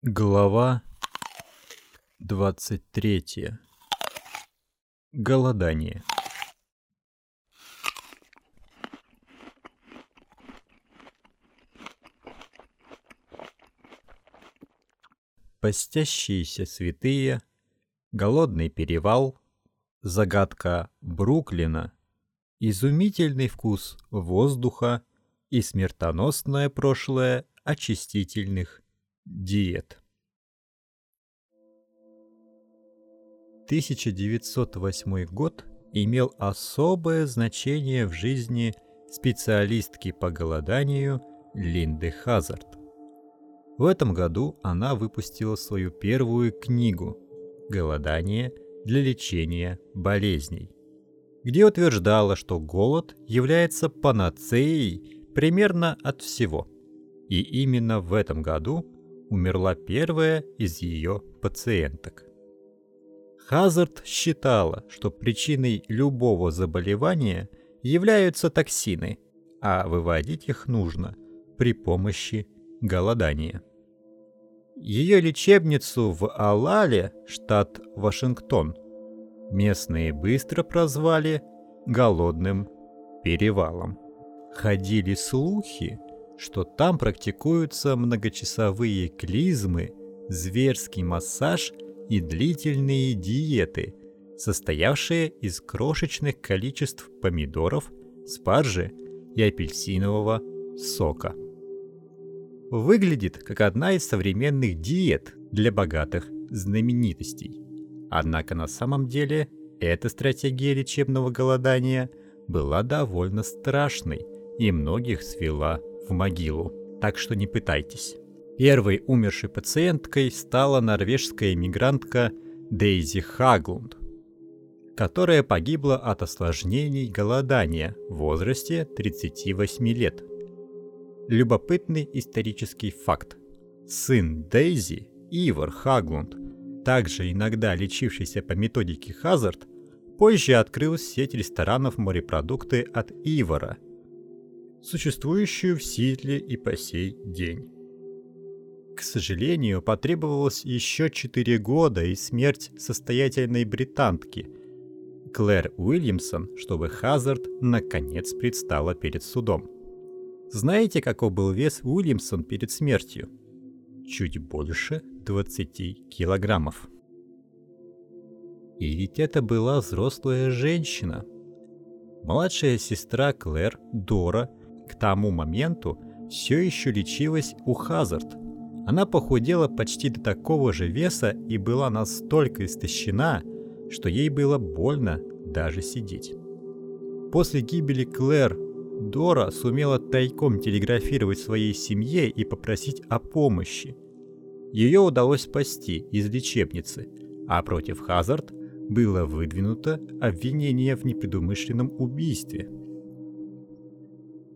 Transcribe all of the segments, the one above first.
Глава 23. Голодание. Постящиеся святые, голодный перевал, загадка Бруклина, изумительный вкус воздуха и смертоносное прошлое очистительных диет. 1908 год имел особое значение в жизни специалистки по голоданию Линды Хазард. В этом году она выпустила свою первую книгу «Голодание для лечения болезней», где утверждала, что голод является панацеей примерно от всего. И именно в этом году умерла первая из ее пациенток. Хазард считала, что причиной любого заболевания являются токсины, а выводить их нужно при помощи голодания. Ее лечебницу в Алале, штат Вашингтон, местные быстро прозвали «голодным перевалом». Ходили слухи, что там практикуются многочасовые клизмы, зверский массаж и длительные диеты, состоявшие из крошечных количеств помидоров, спаржи и апельсинового сока. Выглядит как одна из современных диет для богатых знаменитостей. Однако на самом деле эта стратегия лечебного голодания была довольно страшной и многих свела в могилу, так что не пытайтесь. Первой умершей пациенткой стала норвежская иммигрантка Дейзи Хаглунд, которая погибла от осложнений голодания в возрасте 38 лет. Любопытный исторический факт. Сын Дейзи, Ивар Хаглунд, также иногда лечившийся по методике Хазард, позже открыл сеть ресторанов морепродукты от Ивара – существующую в Ситле и по сей день. К сожалению, потребовалось еще 4 года и смерть состоятельной британки Клэр Уильямсон, чтобы Хазард наконец предстала перед судом. Знаете, каков был вес Уильямсон перед смертью? Чуть больше 20 килограммов. И ведь это была взрослая женщина. Младшая сестра Клэр, Дора, к тому моменту все еще лечилась у Хазард. Она похудела почти до такого же веса и была настолько истощена, что ей было больно даже сидеть. После гибели Клэр Дора сумела тайком телеграфировать своей семье и попросить о помощи. Ее удалось спасти из лечебницы, а против Хазард было выдвинуто обвинение в непредумышленном убийстве –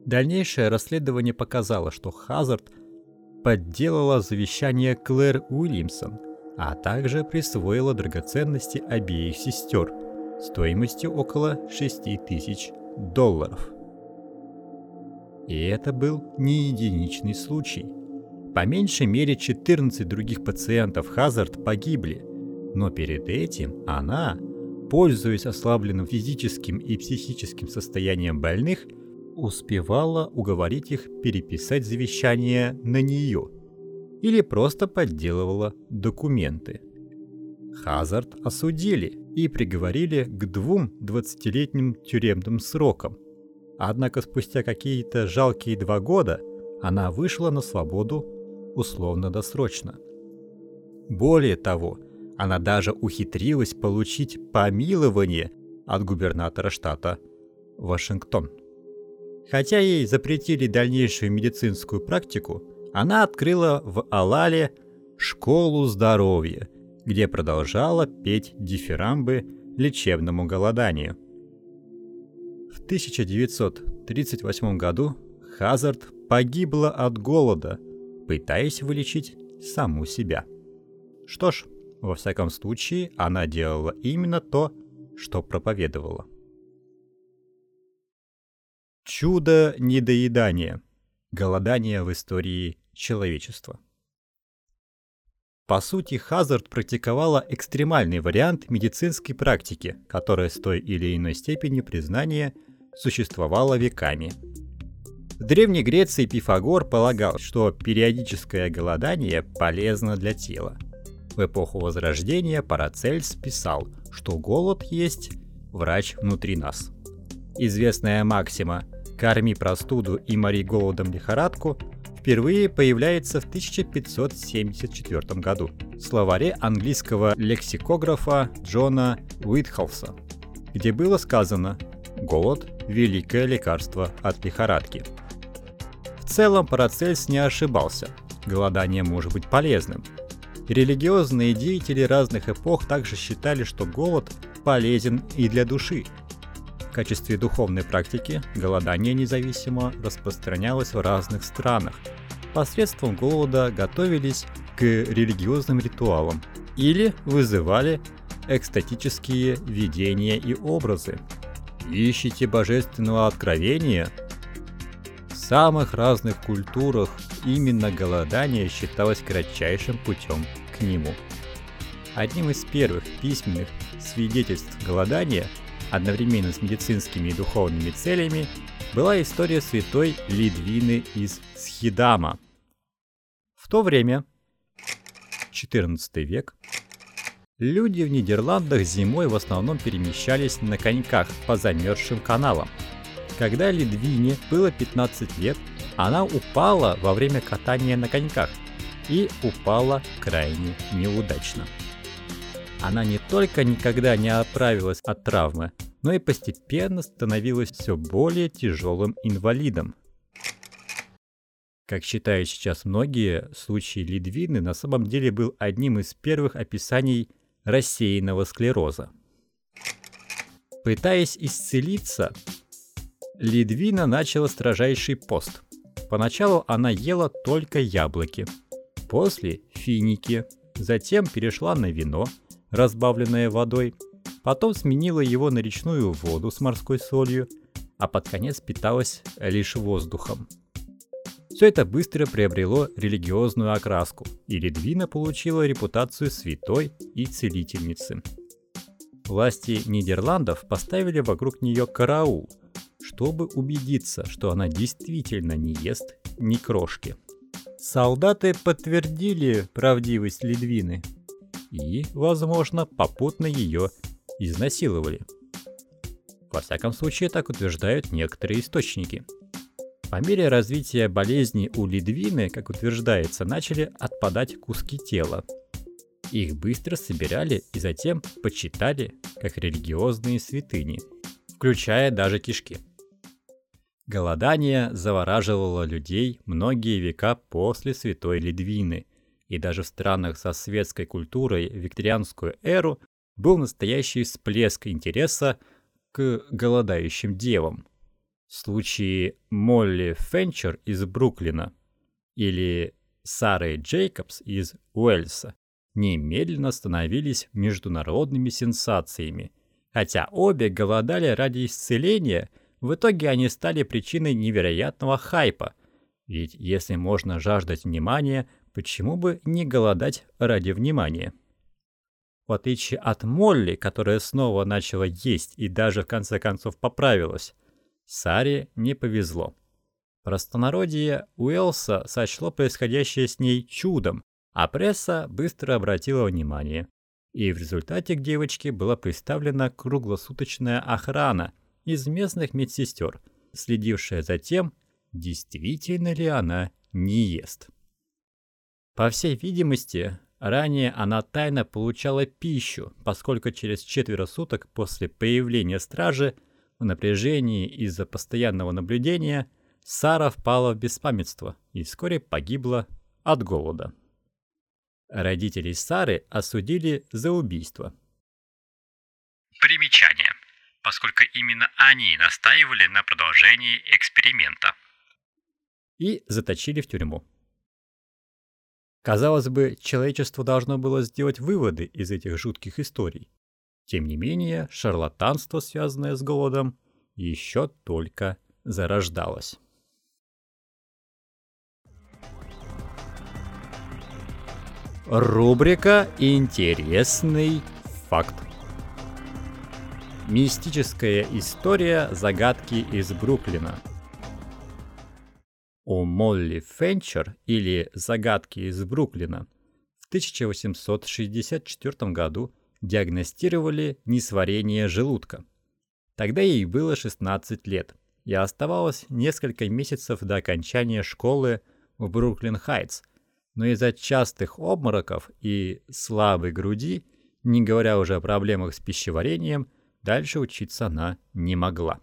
Дальнейшее расследование показало, что Хазард подделала завещание Клэр Уильямсон, а также присвоила драгоценности обеих сестер стоимостью около 6 тысяч долларов. И это был не единичный случай. По меньшей мере 14 других пациентов Хазард погибли, но перед этим она, пользуясь ослабленным физическим и психическим состоянием больных, успевала уговорить их переписать завещание на нее или просто подделывала документы. Хазард осудили и приговорили к двум двадцатилетним тюремным срокам. Однако спустя какие-то жалкие два года она вышла на свободу условно-досрочно. Более того, она даже ухитрилась получить помилование от губернатора штата Вашингтон. Хотя ей запретили дальнейшую медицинскую практику, она открыла в Алале школу здоровья, где продолжала петь дифирамбы лечебному голоданию. В 1938 году Хазард погибла от голода, пытаясь вылечить саму себя. Что ж, во всяком случае, она делала именно то, что проповедовала. Чудо недоедания. Голодание в истории человечества. По сути, Хазард практиковала экстремальный вариант медицинской практики, которая с той или иной степени признания существовала веками. В Древней Греции Пифагор полагал, что периодическое голодание полезно для тела. В эпоху Возрождения Парацельс писал, что голод есть врач внутри нас. Известная максима «корми простуду и мори голодом лихорадку» впервые появляется в 1574 году в словаре английского лексикографа Джона Уитхолса, где было сказано «Голод – великое лекарство от лихорадки». В целом Парацельс не ошибался, голодание может быть полезным. Религиозные деятели разных эпох также считали, что голод полезен и для души – в качестве духовной практики голодание независимо распространялось в разных странах. Посредством голода готовились к религиозным ритуалам или вызывали экстатические видения и образы. Ищите божественного откровения? В самых разных культурах именно голодание считалось кратчайшим путем к нему. Одним из первых письменных свидетельств голодания – одновременно с медицинскими и духовными целями, была история святой Лидвины из Схидама. В то время, 14 век, люди в Нидерландах зимой в основном перемещались на коньках по замерзшим каналам. Когда Лидвине было 15 лет, она упала во время катания на коньках и упала крайне неудачно. Она не только никогда не оправилась от травмы, но и постепенно становилась все более тяжелым инвалидом. Как считают сейчас многие, случай Лидвины на самом деле был одним из первых описаний рассеянного склероза. Пытаясь исцелиться, Лидвина начала строжайший пост. Поначалу она ела только яблоки, после – финики, затем перешла на вино – разбавленное водой, потом сменила его на речную воду с морской солью, а под конец питалась лишь воздухом. Все это быстро приобрело религиозную окраску, и Ледвина получила репутацию святой и целительницы. Власти Нидерландов поставили вокруг нее караул, чтобы убедиться, что она действительно не ест ни крошки. Солдаты подтвердили правдивость Ледвины и, возможно, попутно ее изнасиловали. Во всяком случае, так утверждают некоторые источники. По мере развития болезни у Лидвины, как утверждается, начали отпадать куски тела. Их быстро собирали и затем почитали как религиозные святыни, включая даже кишки. Голодание завораживало людей многие века после святой Лидвины – и даже в странах со светской культурой в викторианскую эру был настоящий всплеск интереса к голодающим девам. Случаи Молли Фенчер из Бруклина или Сары Джейкобс из Уэльса немедленно становились международными сенсациями. Хотя обе голодали ради исцеления, в итоге они стали причиной невероятного хайпа. Ведь если можно жаждать внимания, Почему бы не голодать ради внимания? В отличие от Молли, которая снова начала есть и даже в конце концов поправилась, Саре не повезло. Простонародье Уэлса сочло происходящее с ней чудом, а пресса быстро обратила внимание. И в результате к девочке была представлена круглосуточная охрана из местных медсестер, следившая за тем, действительно ли она не ест. По всей видимости, ранее она тайно получала пищу, поскольку через четверо суток после появления стражи в напряжении из-за постоянного наблюдения Сара впала в беспамятство и вскоре погибла от голода. Родителей Сары осудили за убийство. Примечание. Поскольку именно они настаивали на продолжении эксперимента. И заточили в тюрьму. Казалось бы, человечество должно было сделать выводы из этих жутких историй. Тем не менее, шарлатанство, связанное с голодом, еще только зарождалось. Рубрика «Интересный факт». Мистическая история загадки из Бруклина. У Молли Фенчер или «Загадки из Бруклина» в 1864 году диагностировали несварение желудка. Тогда ей было 16 лет, и оставалось несколько месяцев до окончания школы в Бруклин-Хайтс, но из-за частых обмороков и слабой груди, не говоря уже о проблемах с пищеварением, дальше учиться она не могла.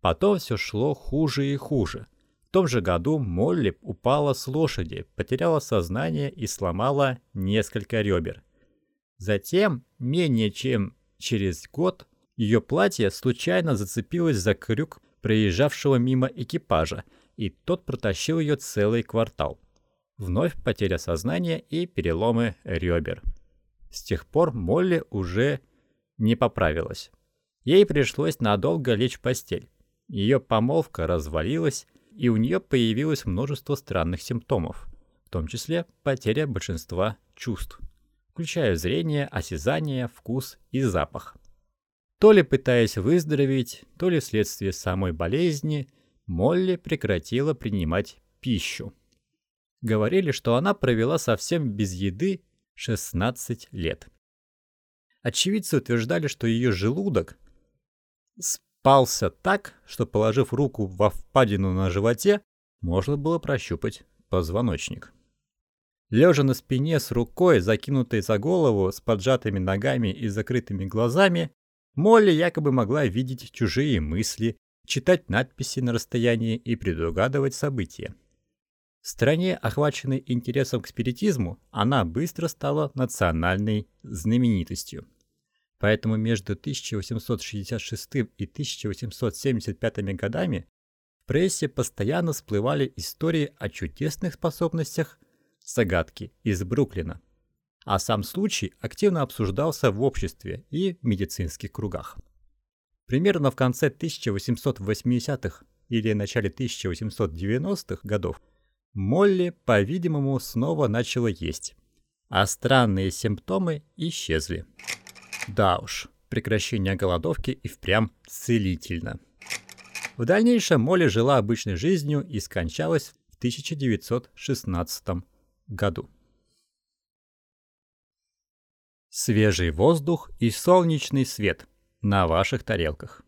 Потом все шло хуже и хуже. Том же году Молли упала с лошади, потеряла сознание и сломала несколько ребер. Затем, менее чем через год, ее платье случайно зацепилось за крюк проезжавшего мимо экипажа, и тот протащил ее целый квартал. Вновь потеря сознания и переломы ребер. С тех пор Молли уже не поправилась. Ей пришлось надолго лечь в постель. Ее помолвка развалилась, и у нее появилось множество странных симптомов, в том числе потеря большинства чувств, включая зрение, осязание, вкус и запах. То ли пытаясь выздороветь, то ли вследствие самой болезни, Молли прекратила принимать пищу. Говорили, что она провела совсем без еды 16 лет. Очевидцы утверждали, что ее желудок спался так, что, положив руку во впадину на животе, можно было прощупать позвоночник. Лежа на спине с рукой, закинутой за голову, с поджатыми ногами и закрытыми глазами, Молли якобы могла видеть чужие мысли, читать надписи на расстоянии и предугадывать события. В стране, охваченной интересом к спиритизму, она быстро стала национальной знаменитостью. Поэтому между 1866 и 1875 годами в прессе постоянно всплывали истории о чудесных способностях загадки из Бруклина. А сам случай активно обсуждался в обществе и в медицинских кругах. Примерно в конце 1880-х или начале 1890-х годов Молли, по-видимому, снова начала есть, а странные симптомы исчезли. Да уж, прекращение голодовки и впрямь целительно. В дальнейшем Молли жила обычной жизнью и скончалась в 1916 году. Свежий воздух и солнечный свет на ваших тарелках.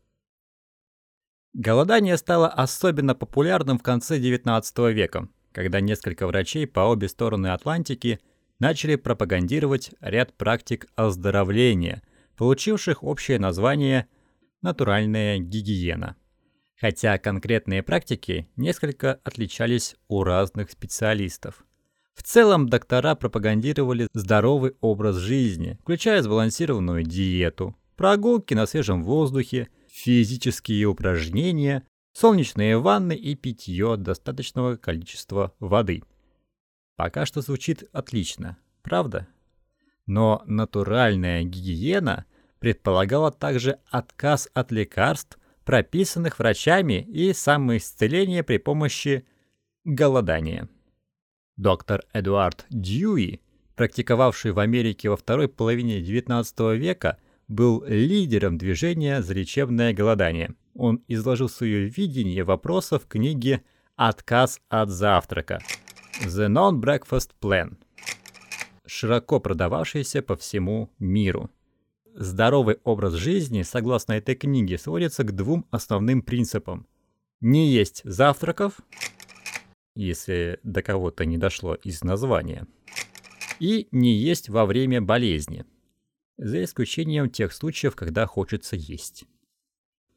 Голодание стало особенно популярным в конце XIX века, когда несколько врачей по обе стороны Атлантики начали пропагандировать ряд практик оздоровления, получивших общее название «натуральная гигиена». Хотя конкретные практики несколько отличались у разных специалистов. В целом доктора пропагандировали здоровый образ жизни, включая сбалансированную диету, прогулки на свежем воздухе, физические упражнения, солнечные ванны и питье достаточного количества воды. Пока что звучит отлично, правда? Но натуральная гигиена предполагала также отказ от лекарств, прописанных врачами и самоисцеление при помощи голодания. Доктор Эдуард Дьюи, практиковавший в Америке во второй половине XIX века, был лидером движения за лечебное голодание. Он изложил свое видение вопроса в книге «Отказ от завтрака» «The Non-Breakfast Plan», широко продававшейся по всему миру. Здоровый образ жизни, согласно этой книге, сводится к двум основным принципам. Не есть завтраков, если до кого-то не дошло из названия, и не есть во время болезни – за исключением тех случаев, когда хочется есть.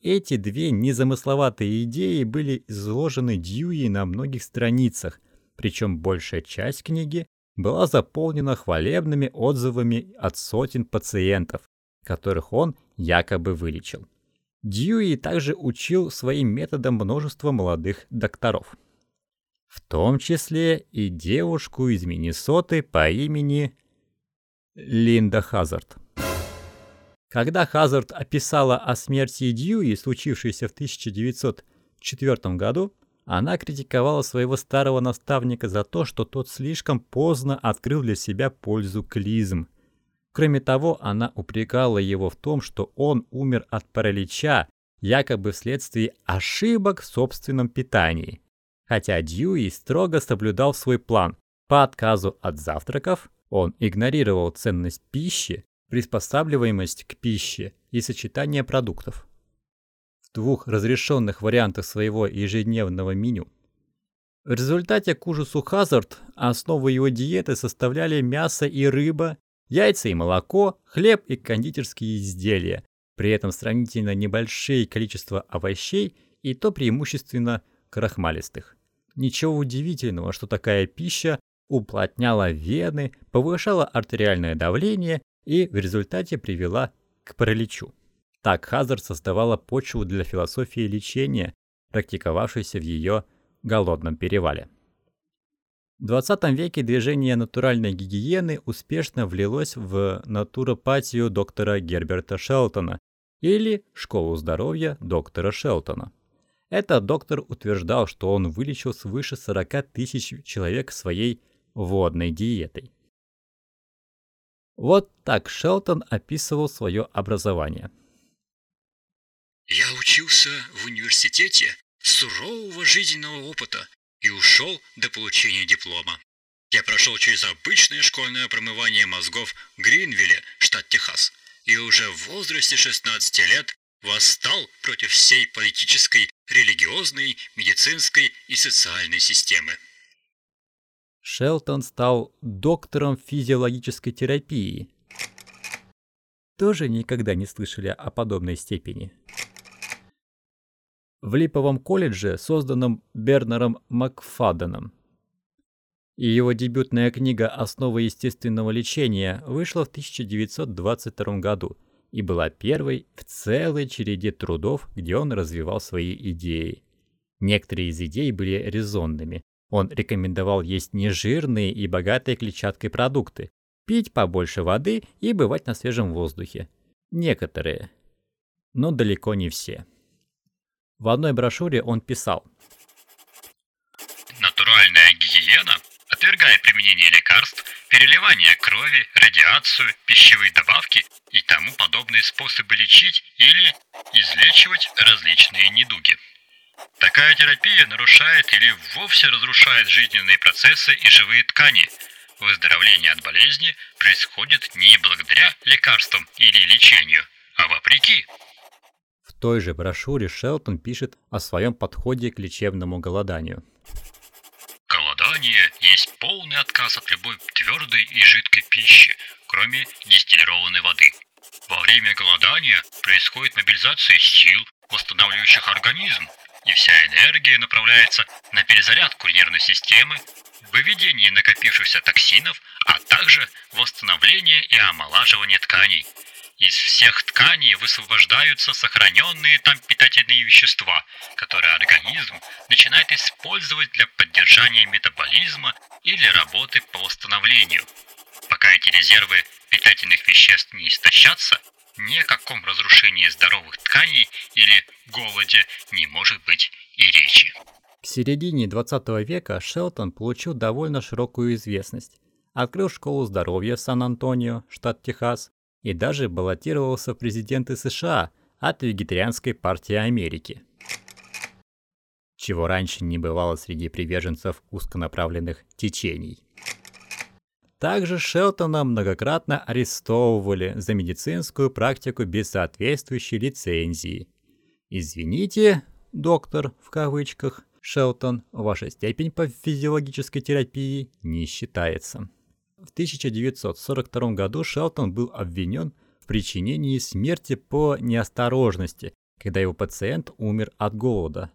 Эти две незамысловатые идеи были изложены Дьюи на многих страницах, причем большая часть книги была заполнена хвалебными отзывами от сотен пациентов, которых он якобы вылечил. Дьюи также учил своим методам множество молодых докторов. В том числе и девушку из Миннесоты по имени Линда Хазард. Когда Хазард описала о смерти Дьюи, случившейся в 1904 году, Она критиковала своего старого наставника за то, что тот слишком поздно открыл для себя пользу клизм. Кроме того, она упрекала его в том, что он умер от паралича, якобы вследствие ошибок в собственном питании. Хотя Дьюи строго соблюдал свой план. По отказу от завтраков он игнорировал ценность пищи, приспосабливаемость к пище и сочетание продуктов двух разрешенных вариантах своего ежедневного меню. В результате к ужасу Хазард основу его диеты составляли мясо и рыба, яйца и молоко, хлеб и кондитерские изделия, при этом сравнительно небольшие количество овощей и то преимущественно крахмалистых. Ничего удивительного, что такая пища уплотняла вены, повышала артериальное давление и в результате привела к параличу. Так Хазард создавала почву для философии лечения, практиковавшейся в ее голодном перевале. В 20 веке движение натуральной гигиены успешно влилось в натуропатию доктора Герберта Шелтона или школу здоровья доктора Шелтона. Этот доктор утверждал, что он вылечил свыше 40 тысяч человек своей водной диетой. Вот так Шелтон описывал свое образование – я учился в университете сурового жизненного опыта и ушел до получения диплома. Я прошел через обычное школьное промывание мозгов в Гринвилле, штат Техас, и уже в возрасте 16 лет восстал против всей политической, религиозной, медицинской и социальной системы. Шелтон стал доктором физиологической терапии. Тоже никогда не слышали о подобной степени в Липовом колледже, созданном Бернером Макфаденом. И его дебютная книга «Основы естественного лечения» вышла в 1922 году и была первой в целой череде трудов, где он развивал свои идеи. Некоторые из идей были резонными. Он рекомендовал есть нежирные и богатые клетчаткой продукты, пить побольше воды и бывать на свежем воздухе. Некоторые, но далеко не все. В одной брошюре он писал. Натуральная гигиена отвергает применение лекарств, переливание крови, радиацию, пищевые добавки и тому подобные способы лечить или излечивать различные недуги. Такая терапия нарушает или вовсе разрушает жизненные процессы и живые ткани. Выздоровление от болезни происходит не благодаря лекарствам или лечению, а вопреки той же брошюре Шелтон пишет о своем подходе к лечебному голоданию. Голодание есть полный отказ от любой твердой и жидкой пищи, кроме дистиллированной воды. Во время голодания происходит мобилизация сил, восстанавливающих организм, и вся энергия направляется на перезарядку нервной системы, выведение накопившихся токсинов, а также восстановление и омолаживание тканей – из всех тканей высвобождаются сохраненные там питательные вещества, которые организм начинает использовать для поддержания метаболизма или работы по восстановлению. Пока эти резервы питательных веществ не истощатся, ни о каком разрушении здоровых тканей или голоде не может быть и речи. К середине 20 века Шелтон получил довольно широкую известность. Открыл школу здоровья в Сан-Антонио, штат Техас, и даже баллотировался в президенты США от Вегетарианской партии Америки. Чего раньше не бывало среди приверженцев узконаправленных течений. Также Шелтона многократно арестовывали за медицинскую практику без соответствующей лицензии. «Извините, доктор, в кавычках, Шелтон, ваша степень по физиологической терапии не считается». В 1942 году Шелтон был обвинен в причинении смерти по неосторожности, когда его пациент умер от голода.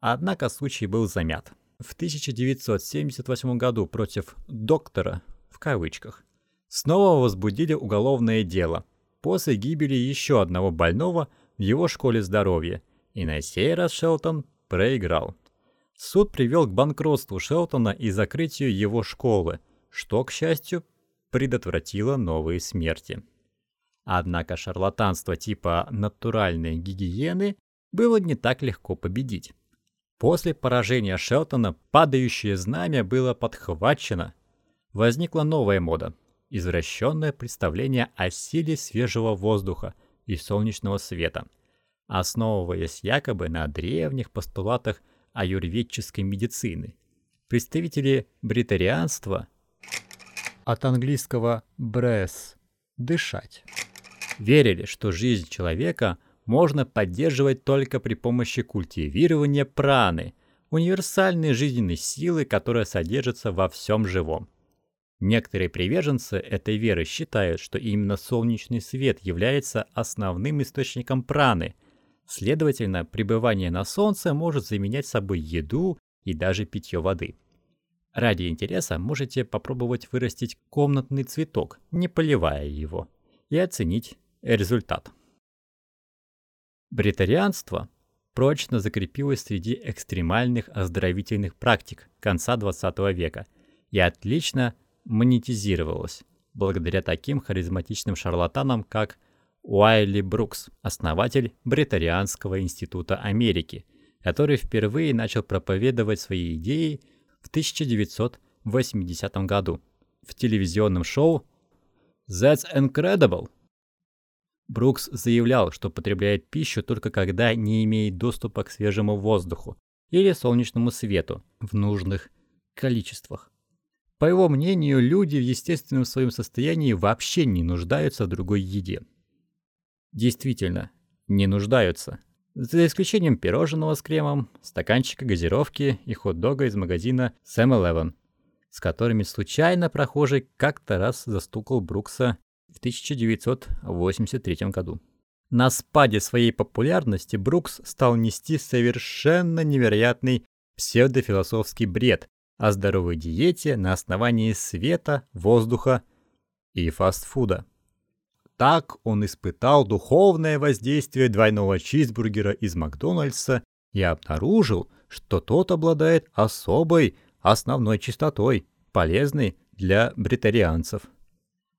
Однако случай был замят. В 1978 году против «доктора» в кавычках снова возбудили уголовное дело после гибели еще одного больного в его школе здоровья, и на сей раз Шелтон проиграл. Суд привел к банкротству Шелтона и закрытию его школы – что, к счастью, предотвратило новые смерти. Однако шарлатанство типа натуральной гигиены было не так легко победить. После поражения Шелтона падающее знамя было подхвачено. Возникла новая мода – извращенное представление о силе свежего воздуха и солнечного света, основываясь якобы на древних постулатах аюрведческой медицины. Представители бритарианства от английского «breath» – «дышать» верили, что жизнь человека – можно поддерживать только при помощи культивирования праны, универсальной жизненной силы, которая содержится во всем живом. Некоторые приверженцы этой веры считают, что именно солнечный свет является основным источником праны. Следовательно, пребывание на солнце может заменять собой еду и даже питье воды. Ради интереса можете попробовать вырастить комнатный цветок, не поливая его, и оценить результат. Бритарианство прочно закрепилось среди экстремальных оздоровительных практик конца 20 века и отлично монетизировалось благодаря таким харизматичным шарлатанам, как Уайли Брукс, основатель Бритарианского института Америки, который впервые начал проповедовать свои идеи в 1980 году в телевизионном шоу «That's Incredible», Брукс заявлял, что потребляет пищу только когда не имеет доступа к свежему воздуху или солнечному свету в нужных количествах. По его мнению, люди в естественном своем состоянии вообще не нуждаются в другой еде. Действительно, не нуждаются. За исключением пирожного с кремом, стаканчика газировки и хот-дога из магазина Sam Eleven, с которыми случайно прохожий как-то раз застукал Брукса в 1983 году. На спаде своей популярности Брукс стал нести совершенно невероятный псевдофилософский бред о здоровой диете на основании света, воздуха и фастфуда. Так он испытал духовное воздействие двойного чизбургера из Макдональдса и обнаружил, что тот обладает особой основной чистотой, полезной для бритарианцев.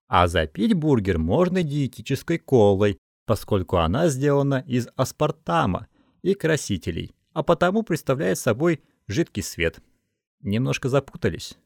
А запить бургер можно диетической колой, поскольку она сделана из аспартама и красителей, а потому представляет собой жидкий свет. Немножко запутались?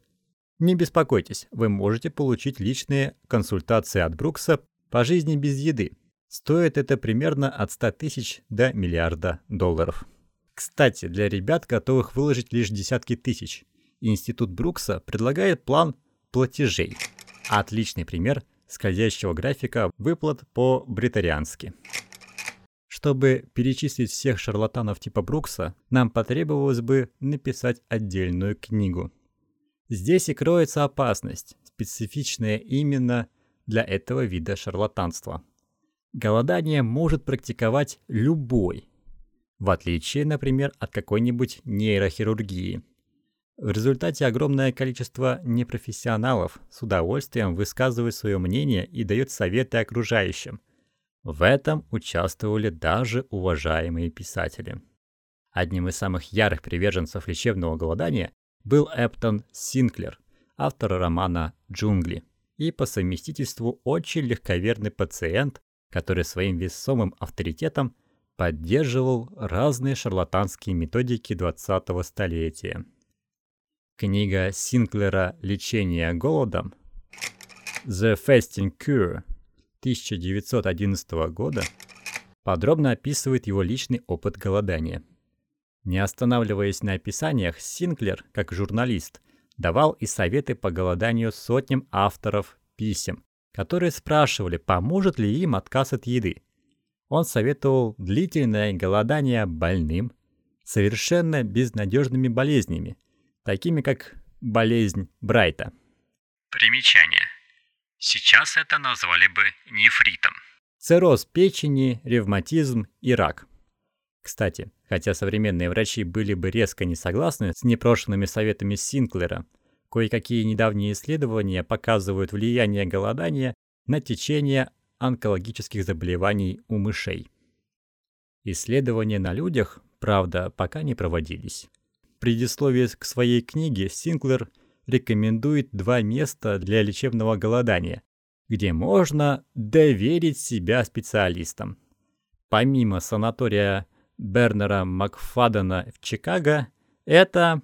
Не беспокойтесь, вы можете получить личные консультации от Брукса по жизни без еды. Стоит это примерно от 100 тысяч до миллиарда долларов. Кстати, для ребят, готовых выложить лишь десятки тысяч, Институт Брукса предлагает план платежей – Отличный пример скользящего графика выплат по-бритариански. Чтобы перечислить всех шарлатанов типа Брукса, нам потребовалось бы написать отдельную книгу. Здесь и кроется опасность, специфичная именно для этого вида шарлатанства. Голодание может практиковать любой, в отличие, например, от какой-нибудь нейрохирургии – в результате огромное количество непрофессионалов с удовольствием высказывают свое мнение и дают советы окружающим. В этом участвовали даже уважаемые писатели. Одним из самых ярых приверженцев лечебного голодания был Эптон Синклер, автор романа «Джунгли», и по совместительству очень легковерный пациент, который своим весомым авторитетом поддерживал разные шарлатанские методики 20-го столетия. Книга Синклера «Лечение голодом» The Fasting Cure 1911 года подробно описывает его личный опыт голодания. Не останавливаясь на описаниях, Синклер, как журналист, давал и советы по голоданию сотням авторов писем, которые спрашивали, поможет ли им отказ от еды. Он советовал длительное голодание больным, совершенно безнадежными болезнями – такими как болезнь Брайта. Примечание. Сейчас это назвали бы нефритом. Цирроз печени, ревматизм и рак. Кстати, хотя современные врачи были бы резко не согласны с непрошенными советами Синклера, кое-какие недавние исследования показывают влияние голодания на течение онкологических заболеваний у мышей. Исследования на людях, правда, пока не проводились предисловии к своей книге Синклер рекомендует два места для лечебного голодания, где можно доверить себя специалистам. Помимо санатория Бернера Макфадена в Чикаго – это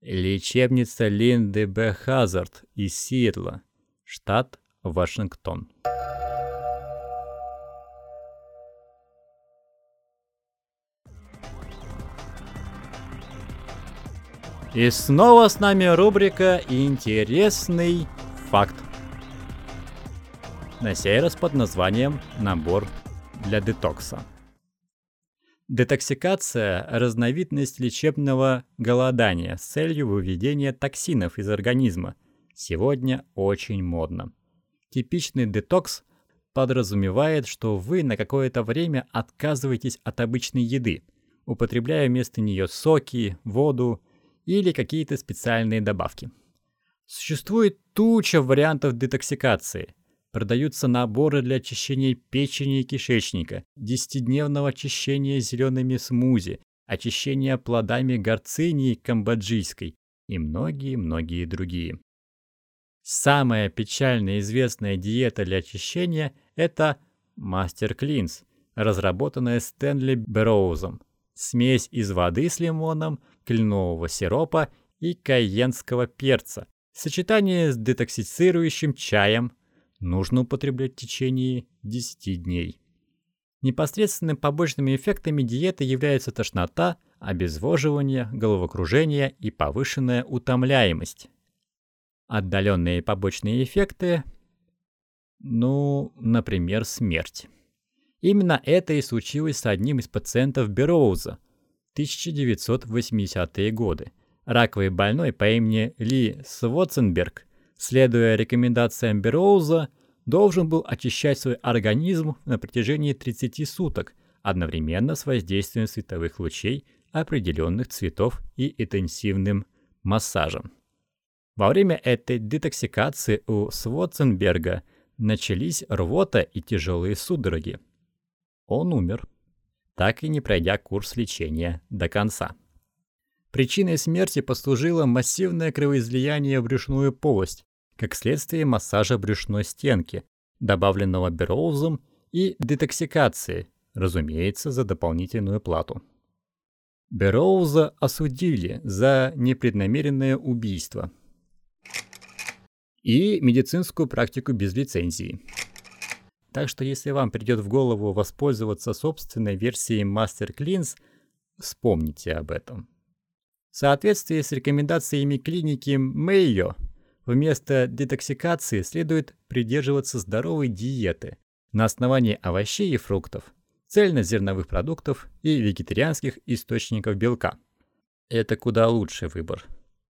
лечебница Линды Б. Хазард из Сиэтла, штат Вашингтон. И снова с нами рубрика «Интересный факт». На сей раз под названием «Набор для детокса». Детоксикация – разновидность лечебного голодания с целью выведения токсинов из организма. Сегодня очень модно. Типичный детокс подразумевает, что вы на какое-то время отказываетесь от обычной еды, употребляя вместо нее соки, воду или какие-то специальные добавки. Существует туча вариантов детоксикации. Продаются наборы для очищения печени и кишечника, десятидневного очищения зелеными смузи, очищения плодами горцинии камбоджийской и многие-многие другие. Самая печально известная диета для очищения – это Мастер Клинс, разработанная Стэнли Бероузом. Смесь из воды с лимоном, кленового сиропа и кайенского перца. Сочетание с детоксицирующим чаем нужно употреблять в течение 10 дней. Непосредственными побочными эффектами диеты являются тошнота, обезвоживание, головокружение и повышенная утомляемость. Отдаленные побочные эффекты, ну, например, смерть. Именно это и случилось с одним из пациентов Бероуза, 1980-е годы. Раковый больной по имени Ли Свотценберг, следуя рекомендациям Бероуза, должен был очищать свой организм на протяжении 30 суток, одновременно с воздействием световых лучей определенных цветов и интенсивным массажем. Во время этой детоксикации у Свотценберга начались рвота и тяжелые судороги. Он умер так и не пройдя курс лечения до конца. Причиной смерти послужило массивное кровоизлияние в брюшную полость, как следствие массажа брюшной стенки, добавленного бероузом и детоксикации, разумеется, за дополнительную плату. Бероуза осудили за непреднамеренное убийство и медицинскую практику без лицензии. Так что если вам придет в голову воспользоваться собственной версией Master Cleans, вспомните об этом. В соответствии с рекомендациями клиники Мэйо, вместо детоксикации следует придерживаться здоровой диеты на основании овощей и фруктов, цельнозерновых продуктов и вегетарианских источников белка. Это куда лучший выбор.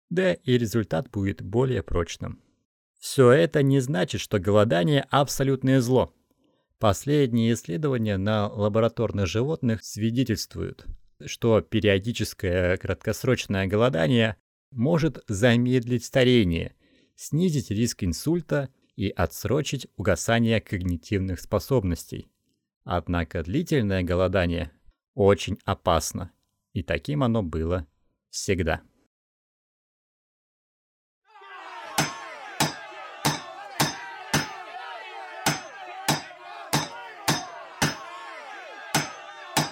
Да и результат будет более прочным. Все это не значит, что голодание – абсолютное зло. Последние исследования на лабораторных животных свидетельствуют, что периодическое краткосрочное голодание может замедлить старение, снизить риск инсульта и отсрочить угасание когнитивных способностей. Однако длительное голодание очень опасно, и таким оно было всегда.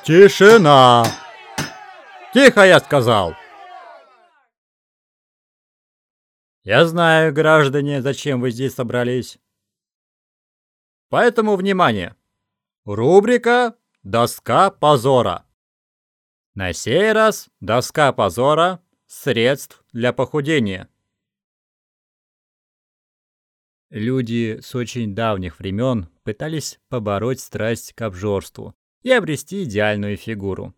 Тишина! Тихо, я сказал! Я знаю, граждане, зачем вы здесь собрались. Поэтому внимание! Рубрика «Доска позора». На сей раз доска позора средств для похудения. Люди с очень давних времен пытались побороть страсть к обжорству, и обрести идеальную фигуру.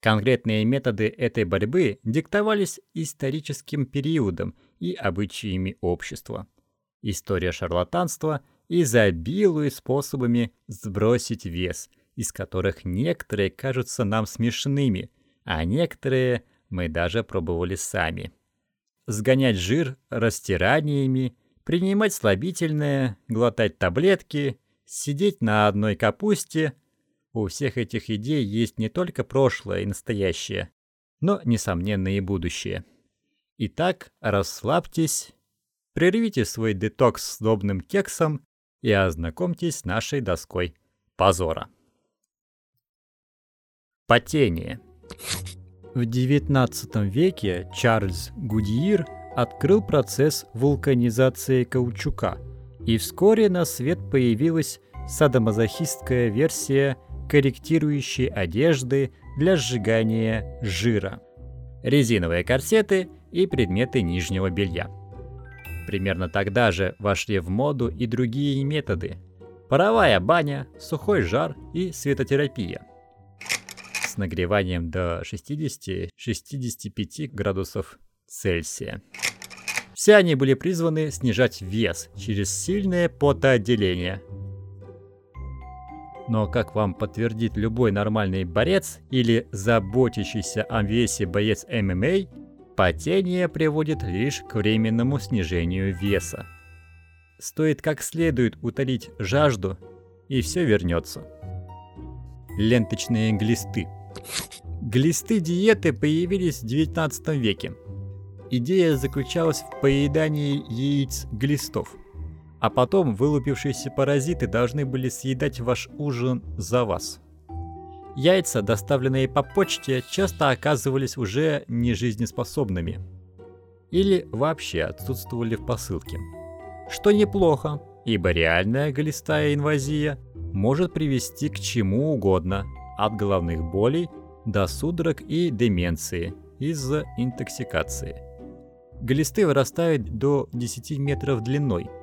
Конкретные методы этой борьбы диктовались историческим периодом и обычаями общества. История шарлатанства изобилует способами сбросить вес, из которых некоторые кажутся нам смешными, а некоторые мы даже пробовали сами. Сгонять жир растираниями, принимать слабительное, глотать таблетки, сидеть на одной капусте – у всех этих идей есть не только прошлое и настоящее, но, несомненно, и будущее. Итак, расслабьтесь, прервите свой детокс с удобным кексом и ознакомьтесь с нашей доской позора. Потение. В XIX веке Чарльз Гудьир открыл процесс вулканизации каучука, и вскоре на свет появилась садомазохистская версия корректирующей одежды для сжигания жира, резиновые корсеты и предметы нижнего белья. Примерно тогда же вошли в моду и другие методы – паровая баня, сухой жар и светотерапия с нагреванием до 60-65 градусов Цельсия. Все они были призваны снижать вес через сильное потоотделение – но, как вам подтвердит любой нормальный борец или заботящийся о весе боец ММА, потение приводит лишь к временному снижению веса. Стоит как следует утолить жажду, и все вернется. Ленточные глисты. Глисты диеты появились в 19 веке. Идея заключалась в поедании яиц глистов – а потом вылупившиеся паразиты должны были съедать ваш ужин за вас. Яйца, доставленные по почте, часто оказывались уже нежизнеспособными. Или вообще отсутствовали в посылке. Что неплохо, ибо реальная глистая инвазия может привести к чему угодно, от головных болей до судорог и деменции из-за интоксикации. Глисты вырастают до 10 метров длиной –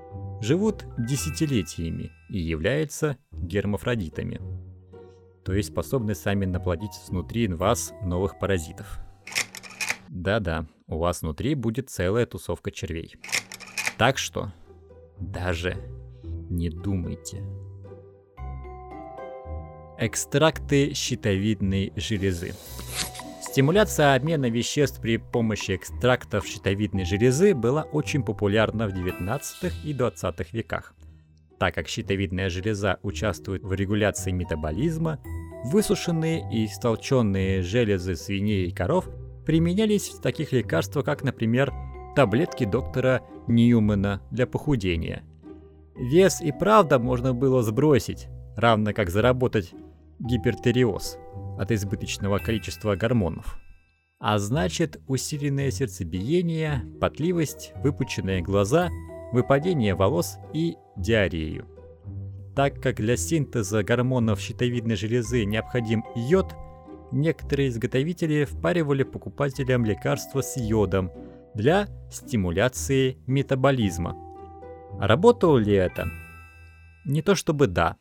живут десятилетиями и являются гермафродитами, то есть способны сами наплодить внутри вас новых паразитов. Да-да, у вас внутри будет целая тусовка червей. Так что даже не думайте. Экстракты щитовидной железы. Стимуляция обмена веществ при помощи экстрактов щитовидной железы была очень популярна в 19 и 20 веках. Так как щитовидная железа участвует в регуляции метаболизма, высушенные и истолченные железы свиней и коров применялись в таких лекарствах, как, например, таблетки доктора Ньюмана для похудения. Вес и правда можно было сбросить, равно как заработать гипертериоз – от избыточного количества гормонов. А значит, усиленное сердцебиение, потливость, выпученные глаза, выпадение волос и диарею. Так как для синтеза гормонов щитовидной железы необходим йод, некоторые изготовители впаривали покупателям лекарства с йодом для стимуляции метаболизма. Работало ли это? Не то чтобы да.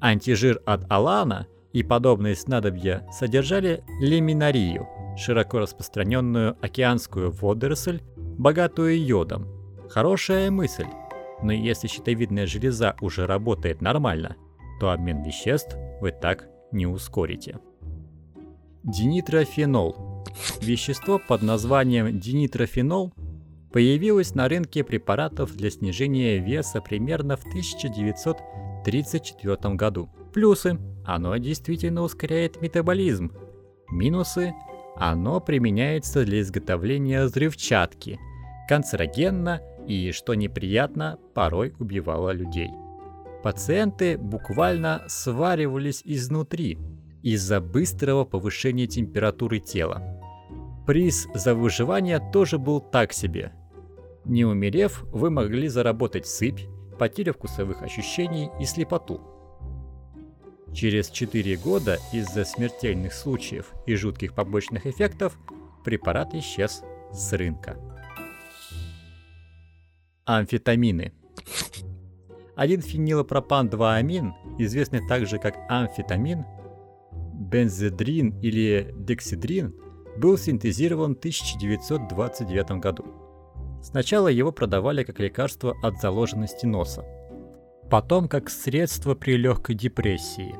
Антижир от Алана и подобные снадобья содержали леминарию, широко распространенную океанскую водоросль, богатую йодом. Хорошая мысль, но если щитовидная железа уже работает нормально, то обмен веществ вы так не ускорите. Динитрофенол. Вещество под названием динитрофенол появилось на рынке препаратов для снижения веса примерно в 1934 году. Плюсы оно действительно ускоряет метаболизм. Минусы – оно применяется для изготовления взрывчатки, канцерогенно и, что неприятно, порой убивало людей. Пациенты буквально сваривались изнутри из-за быстрого повышения температуры тела. Приз за выживание тоже был так себе. Не умерев, вы могли заработать сыпь, потерю вкусовых ощущений и слепоту – Через 4 года из-за смертельных случаев и жутких побочных эффектов препарат исчез с рынка. Амфетамины. Один фенилпропан-2-амин, известный также как амфетамин, бензедрин или дексидрин, был синтезирован в 1929 году. Сначала его продавали как лекарство от заложенности носа, потом как средство при легкой депрессии.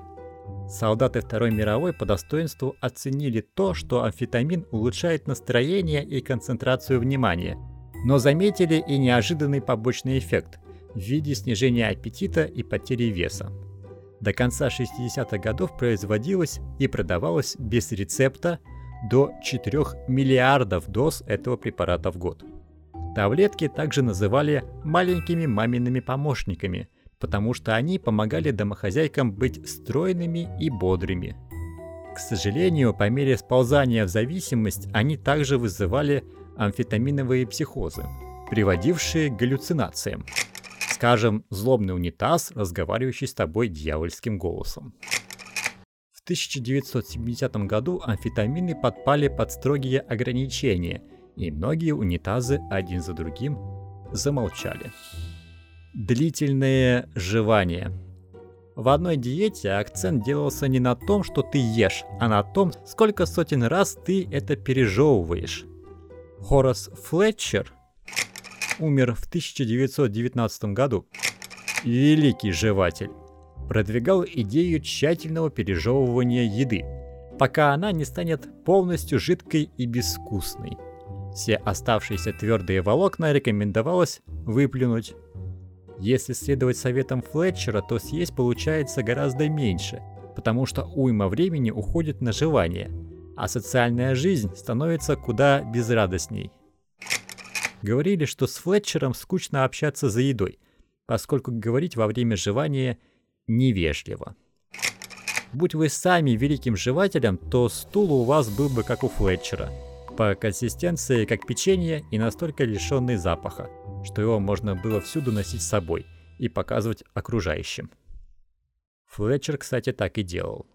Солдаты Второй мировой по достоинству оценили то, что амфетамин улучшает настроение и концентрацию внимания, но заметили и неожиданный побочный эффект в виде снижения аппетита и потери веса. До конца 60-х годов производилось и продавалось без рецепта до 4 миллиардов доз этого препарата в год. Таблетки также называли маленькими мамиными помощниками – потому что они помогали домохозяйкам быть стройными и бодрыми. К сожалению, по мере сползания в зависимость они также вызывали амфетаминовые психозы, приводившие к галлюцинациям. Скажем, злобный унитаз, разговаривающий с тобой дьявольским голосом. В 1970 году амфетамины подпали под строгие ограничения, и многие унитазы один за другим замолчали. Длительное жевание. В одной диете акцент делался не на том, что ты ешь, а на том, сколько сотен раз ты это пережевываешь. Хорас Флетчер умер в 1919 году. Великий жеватель. Продвигал идею тщательного пережевывания еды, пока она не станет полностью жидкой и безвкусной. Все оставшиеся твердые волокна рекомендовалось выплюнуть. Если следовать советам Флетчера, то съесть получается гораздо меньше, потому что уйма времени уходит на жевание, а социальная жизнь становится куда безрадостней. Говорили, что с Флетчером скучно общаться за едой, поскольку говорить во время жевания невежливо. Будь вы сами великим жевателем, то стул у вас был бы как у Флетчера – по консистенции как печенье и настолько лишенный запаха, что его можно было всюду носить с собой и показывать окружающим. Флетчер, кстати, так и делал.